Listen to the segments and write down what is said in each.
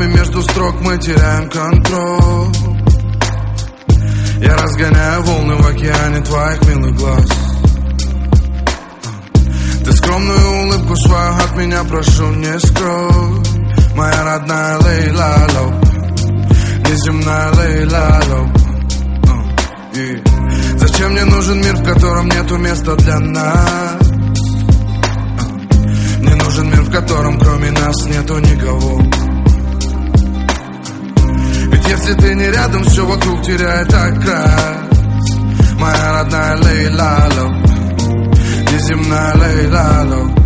Ветрами между строк мы теряем контроль. Я разгоняю волны в океане твоих милых глаз. Ты скромную улыбку свою от меня прошу не скрой. Моя родная Лейла Лоу Неземная Лейла Лоу Зачем мне нужен мир, в котором нету места для нас? Мне нужен мир, в котором кроме нас нету никого если ты не рядом, все вокруг теряет окрас. Моя родная Лейла Лоу Неземная Лейла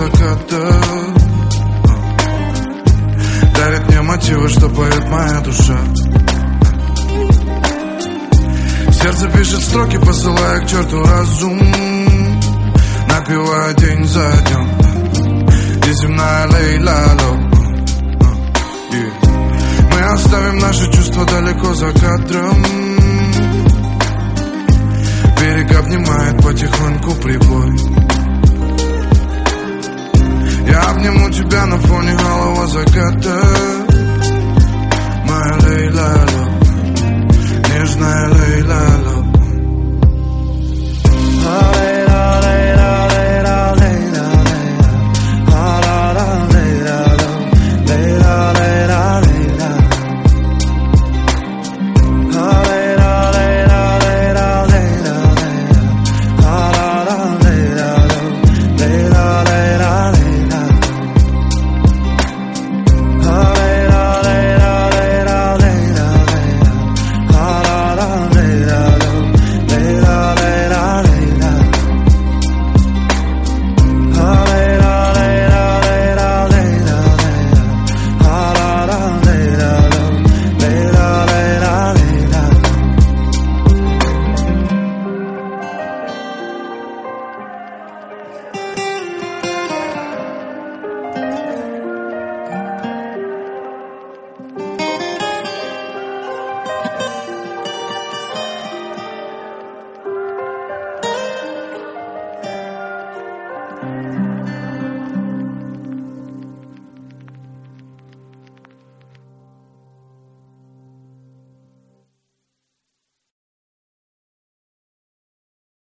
заката. Дарит мне мотивы, что поет моя душа. Сердце пишет строки, посылая к черту разум. Напивая день за днем. Неземная лейла ло Мы оставим наши чувства далеко за кадром. Берег обнимает потихоньку